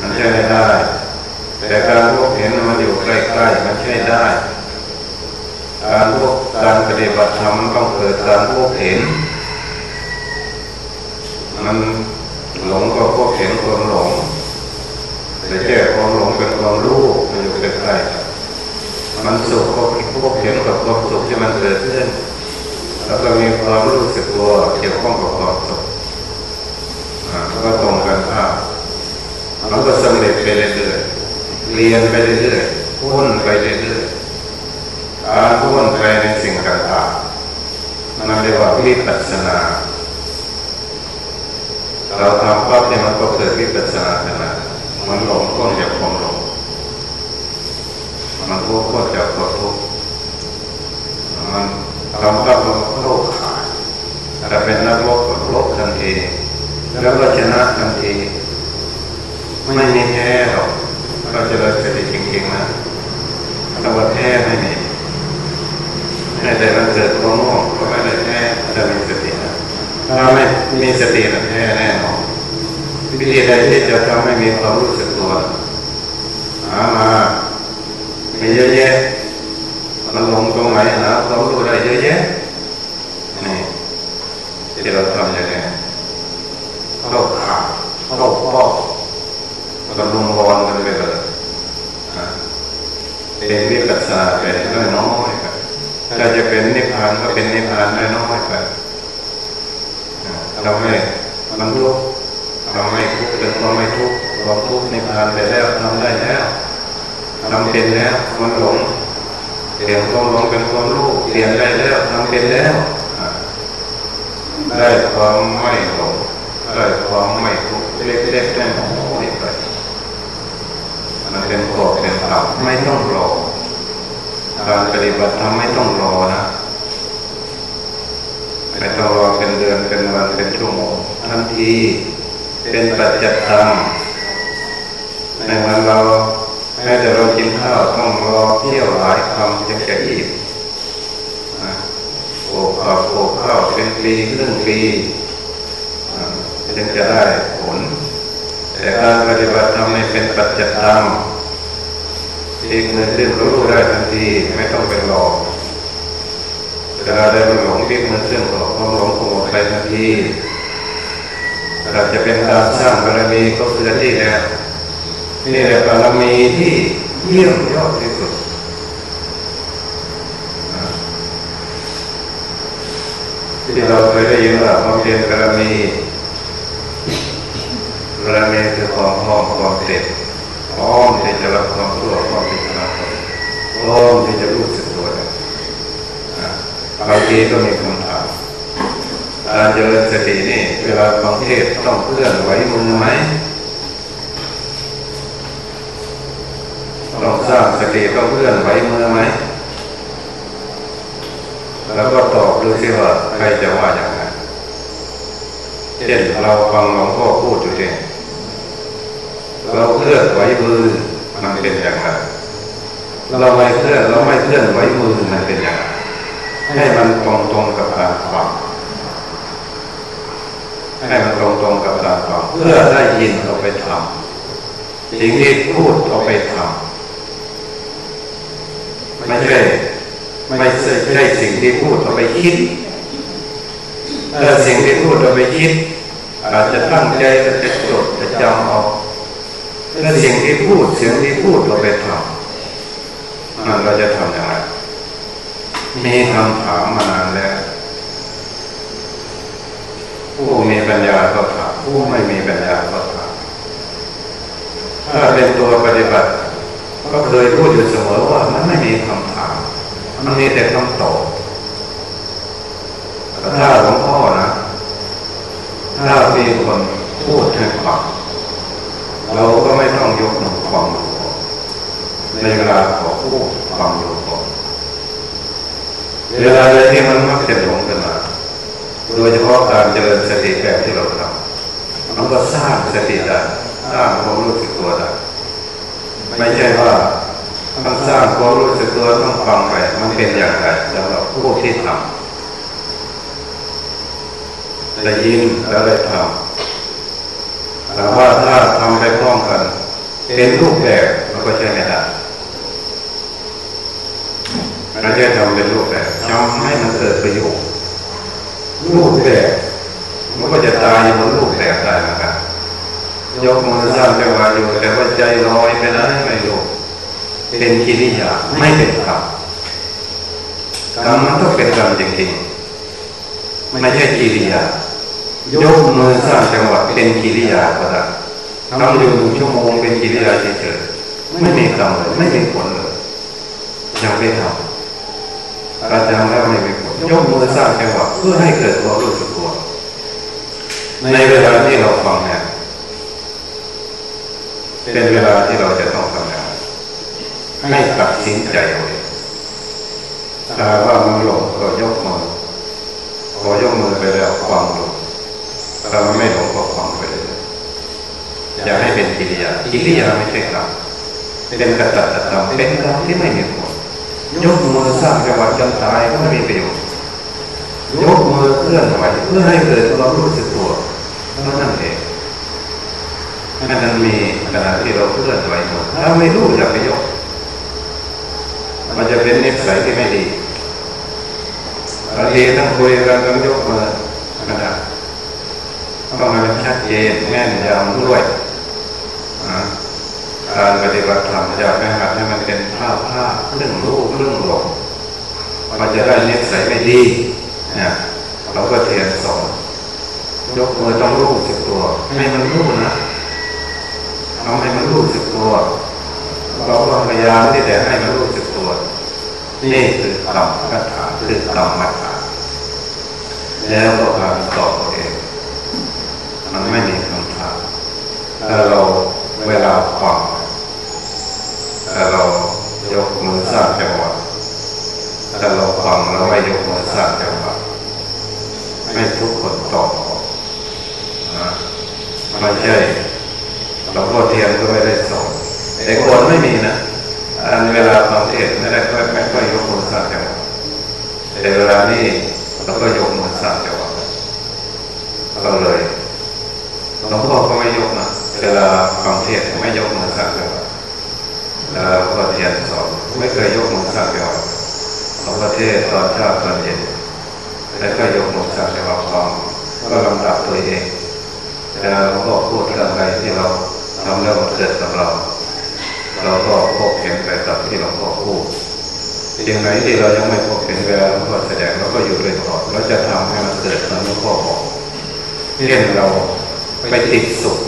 มันใช่ไม่ได้ แต่การพบเห็นมันอยู่ ใกล้ๆมันใช่ได้ การพบการปฏิบัติธรรมต้องเกิดการพบเห็น มันหลงก็พบเห็นความหลงแต่แก้ความหลงเป็นความรู้มันอยู่ใกล้ๆมันสุขก็พบเห็นกับความสุขที่มันเกิดขึ้นแล้วก็มีความรู้สึกตัวเกี่ยวข้องกับความสุขก็ตรงกันข้ามมันก็สำเร็จไปเรื่อยๆเรียนไปเรื่อยๆ พ้นไปเรื่อยๆการพ้นไปในสิ่งต่างๆนั่นเรียกว่าวิปัสสนา เราทำปั๊บเนี่ยมันก็เกิดวิปัสสนาขึ้นมามันหลงก็จากความหลงมันทุกข์ก็จากความทุกข์มันทำปั๊บมันก็โลกขายแต่เป็นนักโลกก็โลกทันทีแล้วก็ชนะทันทีไม่มีแพ้หรอกเราจะเลิกสติจริงๆนะำว่าแท้ไม่มีแต่เราเกิดความง่ก็ไม่ได้แท้จะมีสตินะถ้าไม่มีสตินะแท้แน่นอนวิธีใดที่จะทำให้มีความรู้สึกตัวหามามีเยอะแยะมันลงตรงไหนหาความรู้ได้เยอะแยะนี่ที่เราทำอย่างนี้เข้าขาเข้าพ่อตะลุมบอลกันไปเลย เป็นวิปัสสนาเป็นน้อยน้อยครับถ้าจะเป็นนิพพานก็เป็นนิพพานน้อยน้อยครับเราไม่มันทุกเราไม่ทุกข์เราไม่ทุกข์ควาทุกข์นิพพานไปแล้วทำได้แล้วทำเป็นแล้วมันหลงเปลี่ยนความหลงเป็นความรู้เปลี่ยนได้แล้วทำเป็นแล้วได้ความไม่หลงได้ความไม่ทุกข์เล็กๆน้อยๆไปมัน เป็นขอบเป็นตับไม่ต้องรอ การปฏิบัติทำไม่ต้องรอนะไม่ต้องรอเป็นเดือนเป็นวันเป็นชั่วโมงทันทีเป็นปัจจัตธรรมในวันเราแม้แต่เรากินข้าวต้องรอเที่ยวหลายคำจึงจะอิ่มโอ้ข้าวโอ้ข้าวเป็นปีครึ่งปีจึงจะได้ผล แต่การปฏิบัติธรรมนี่เป็นปัจจัตธ รรมอีกหนึ่งเรื่องรู้ได้ทันทีไม่ต้องไปรอกเวลาได้หลงบิ๊กมันเรื่องหลงความหลงคงหมดไปทันทีเราจะเป็นการสร้างบารมีก็คือที่แล้วนี่แหละบารมีที่เยี่ยมยอดที่สุดที่เราเคยได้ยินว่าความเป็นบารมีบารมีคือความพอมความเต็ม พร้อมที่จะรับความรู้ความพิจารณาพร้อมที่จะรู้สึกตัวได้บางทีก็มีคำถามการเจริญสตินี่เวลาฟังเทศต้องเคลื่อนไหวมือไหมต้องสร้างสติต้องเคลื่อนไหวมือไหมแล้วก็ตอบดูสิว่าใครจะว่าอย่างไรเช่นเราฟังหลวงพ่อพูดอยู่เอง เราเคลื่อนไหวมือมันเป็นอย่างไรเราไม่เคลื่อนเราไม่เคลื่อนไหวมือมันเป็นอย่างไรให้มันตรงตรงกับการฟังให้มันตรงตรงกับการฟังเพื่อได้ยินเอาไปทำสิ่งที่พูดเอาไปทำไม่ใช่ไม่ใช่ใช่สิ่งที่พูดเอาไปคิดถ้าสิ่งที่พูดเอาไปคิดอาจจะตั้งใจจะจดจะจำเอา ถ้าสิ่งที่พูดเสียงที่พูดเอาไปทำนั่นเราจะทำอย่างไรมีคำถามมานานแล้วผู้มีปัญญาก็ถามผู้ไม่มีปัญญาก็ถามถ้าเป็นตัวปฏิบัติ ก็เคยพูดอยู่เสมอว่ามันไม่มีคำถาม มันมีแต่คำตอบถ้าหลวงพ่อนะ ถ้ามีคนพูดให้ฟัง เราก็ไม่ต้องยกมือฟังดูในเวลาขอพูดฟังดูก่อนเวลาอะไรที่มันมักจะหลงกันมาโดยเฉพาะการเจริญสติแบบที่เราทำมันก็สร้างสติได้สร้างความรู้สึกตัวได้ไม่ใช่ว่าต้องสร้างความรู้สึกตัวต้องฟังไปมันเป็นอย่างไรสำหรับผู้ที่ทำได้ยินแล้วได้ทำ แต่ว่าถ้าทำไปพร้อมกัน เป็นรูปแบบมันก็ใช่ไม่ได้เราจะทำเป็นรูปแบบทำให้มันเกิดประโยชน์รูปแบบมันก็จะตายบนรูปแบบได้นะครับยกมือสร้างจังหวะอยู่แต่ว่าใจลอยไปไหนไม่รู้เป็นกิริยาไม่เป็นธรรมกรรมมันต้องเป็นกรรมจริงๆไม่ใช่กิริยา ยกมือสร้างจังหวะเป็นกิริยาก็ได้ทำอยู่หนึ่งชั่วโมงเป็นกิริยาเฉยๆไม่มีกรรมเลยไม่มีผลเลยยังไม่ทำอาจารย์แล้วไม่มีผลยกมือสร้างจังหวะเพื่อให้เกิดความรู้สึกตัวในเวลาที่เราฟังเนี่ยเป็นเวลาที่เราจะต้องทำงานให้ตัดสินใจเอาเองถ้าว่ามันหลงก็ยกมือพอยกมือไปแล้วความหลง ถ้ามันไม่หลงก็ฟังไปเลยอย่าให้เป็นกิริยากิริยาไม่ใช่กรรมเป็นกตัตกรรมเป็นกรรมที่ไม่มีผลยกมือสร้างจังหวะจนตายก็ไม่มีประโยชน์ยกมือเคลื่อนไหวเพื่อให้เกิดความรู้สึกตัวเท่านั้นเองนั่นมีขณะที่เราเคลื่อนไหวหมดถ้าไม่รู้อย่าไปยก มันจะเป็นนิสัยที่ไม่ดีบางทีต้องคุยกันต้องยกมือนะครับ ต้องให้มันชัดเจนแม่นยำด้วยการปฏิบัติธรรมจะไปหัดให้มันเป็นภาพภาพเรื่องรู้เรื่องหลงมันจะได้นิสัยไม่ดีเนี่ยเราก็เทียนสอนยกมือต้องรู้สึกตัว ให้มันรู้นะทำให้มันรู้สึกตัวเราพยายามที่จะให้มันรู้สึกตัว นี่คือกรรมคาถาคือกรรมมัฏฐานแล้วก็การตอบตัวเอง มันไม่มีคำถามถ้าเราเวลาฟังถ้าเรายกมือสร้างจังหวะถ้าเราฟังแล้วไม่ยกมือสร้างจังหวะไม่ทุกคนตอบไม่ใช่หลวงพ่อเทียนก็ไม่ได้สอนแต่ก่อนไม่มีนะอันเวลาตอนเทศไม่ได้ไม่ไม่ค่อยยกมือสร้างจังหวะแต่เวลานี้เราก็ยกมือสร้างจังหวะก็เลยหลวงพ่อก็ไม่ยกนะเวลาฟังเทศไม่ยกมือสร้างจังหวะแล้วก็เทียนสอนไม่เคยยกมือสร้างจังหวะหลวงพ่อเทศตอนเช้าตอนเย็นแล้วก็ยกมือสร้างจังหวะฟังก็ลำดับตัวเองแต่เราก็พูดเรื่องอะไรที่เราทำแล้วมันเกิดกับเรา เราก็พบเห็นไปกับที่เราก็พูดสิ่งไหนที่เรายังไม่พบเห็นเวลาเราก็แสดงเราก็อยู่เลยต่อเราจะทำให้มันเกิดมันก็บอกเช่นเราไปติดสุข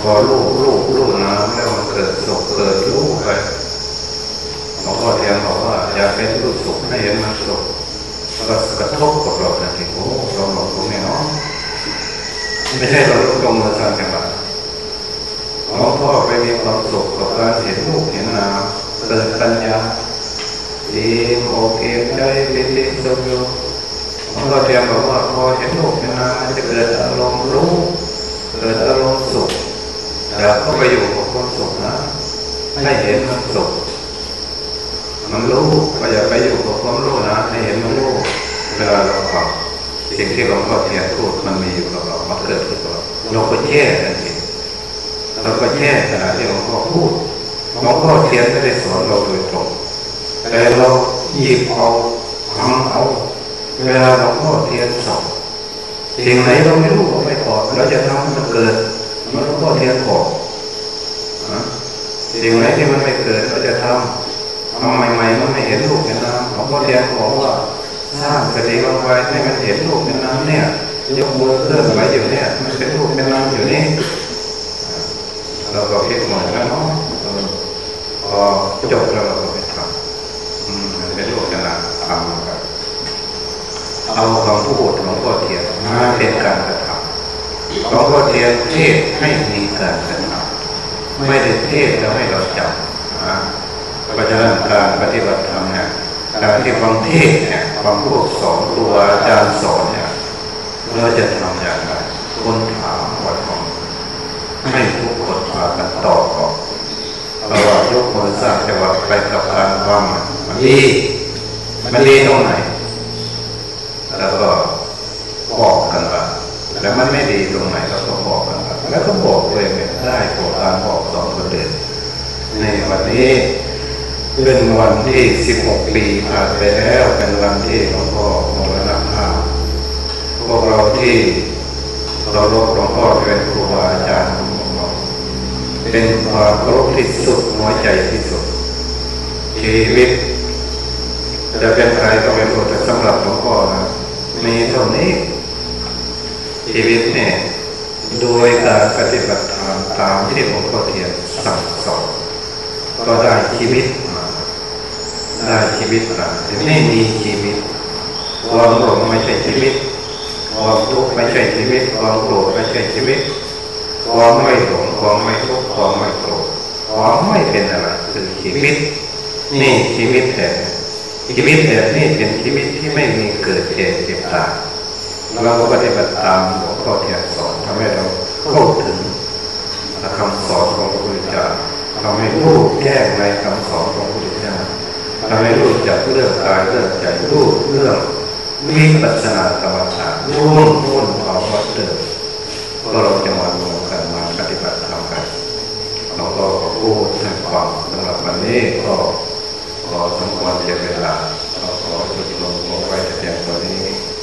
พอลูกลูกลูกน้ำแล้วมันเกิดสุขเกิดลูกไปหลวงพ่อเทียนบอกว่า อย่าเป็นลูกสุขให้เห็นมันสุข ก็กระทบกับเราทันทีโอ้เราหลงตรงนี้เนาะไม่ใช่เราลงตรงมาสร้างจังหวะหลวงพ่อไปมีความสุขกับการเห็นลูกเห็นนามเกิดปัญญาดีโอเคใจเป็นดีสมบูรณ์เราเรียนบอกว่า พอเห็นโลกเห็นนามมันจะเกิดอารมณ์รู้เกิดอารมณ์สุขอยากเข้าไปอยู่กับความสุขนะให้เห็นมันสุขมันรู้ก็อย่าไปอยู่กับความรู้นะให้เห็นมันรู้เวลาเราฟังสิ่งที่หลวงพ่อเทียนพูดมันมีอยู่กับเรามันเกิดขึ้นกับเราเราก็แช่ทันทีเราก็แช่ขณะที่หลวงพ่อพูดหลวงพ่อเทียนไม่ได้สอนเราโดยตรงแต่เราหยิบเอาทำเอา เวลาหลวงพ่อเทียนสอนสิ่งไหนเราไม่รู้เราไม่บอกเราจะทำให้มันเกิดมันหลวงพ่อเทียนบอกสิ่งไหนที่มันไม่เกิดเราจะทำทำใหม่ๆมันไม่เห็นลูกเห็นน้ำหลวงพ่อเทียนบอกว่าสร้างสติลงไปให้มันเห็นลูกเห็นน้ำเนี่ยยกมือเคลื่อนไหวอยู่เนี่ยมันเป็นลูกเป็นน้ำอยู่นี่เราก็คิดหมดแล้วเนาะพอจบแล้วเราก็ไปทำอืมมันเป็นลูกเป็นน้ำทำกัน เอาคำพูดหลวงพ่อเทียนมาเป็นการกระทำหลวงพ่อเทียนเทศให้มีการกระทำไม่ได้เทศแล้วให้เราจำนะเพราะฉะนั้นการปฏิบัติธรรมเนี่ยการที่ฟังเทศเนี่ยฟังพวกสอนตัวอาจารย์สอนเนี่ยเราจะทำอย่างไรคนถามวัดของให้ทุกคนพากันตอบก่อนเราว่ายกมือสร้างจังหวะไปกับการฟังมันดีมันดีตรงไหน แล้วก็บอกกันว่าแล้วมันไม่ดีตรงไหนเราก็บอกกันว่าแล้วก็บอกเลยเนี่ยได้บอกการบอกสอนคนเดินในวันนี้เป็นวันที่ 16 ปีผ่านไปแล้วเป็นวันที่หลวงพ่อมรณภาพพวกเราที่เราลบหลวงพ่อเป็นครูบาอาจารย์ของเราเป็นความเคารพที่สุดหัวใจที่สุดชีวิตจะเป็นใครก็เป็นคนแต่สำหรับหลวงพ่อนะ มีเท่านี้ ชีวิตเนี่ยโดยการปฏิบัติธรรมตามที่หลวงพ่อเทียนสั่งสอนก็ได้ชีวิตมาได้ชีวิตมาไม่มีชีวิตความหลงไม่ใช่ชีวิตความทุกข์ไม่ใช่ชีวิตความโกรธไม่ใช่ชีวิตความไม่หลงความไม่ทุกข์ความไม่โกรธความไม่เป็นอะไรคือชีวิต นี่ชีวิตแต่ ชีวิตแบบนี้เป็นชีวิตที่ไม่มีเกิดแก่เจ็บตายเราก็ปฏิบัติตามหลวงพ่อเทียนสอนทำให้เราเข้าถึงคำสอนของพระพุทธเจ้าทำให้รู้แก้ในคำสอนของพระพุทธเจ้าทำให้รู้จักเรื่องกายเรื่องใจรู้เรื่องวิปัสสนากรรมฐานรู้รู้ภาวะเดิมก็เราจะมารวมกันมาปฏิบัติธรรมกันเราก็พูดให้ฟังสำหรับวันนี้ก็ ขอสมควรเสียเวลาเราขอจุดลงไว้แต่เพียงตัวนี้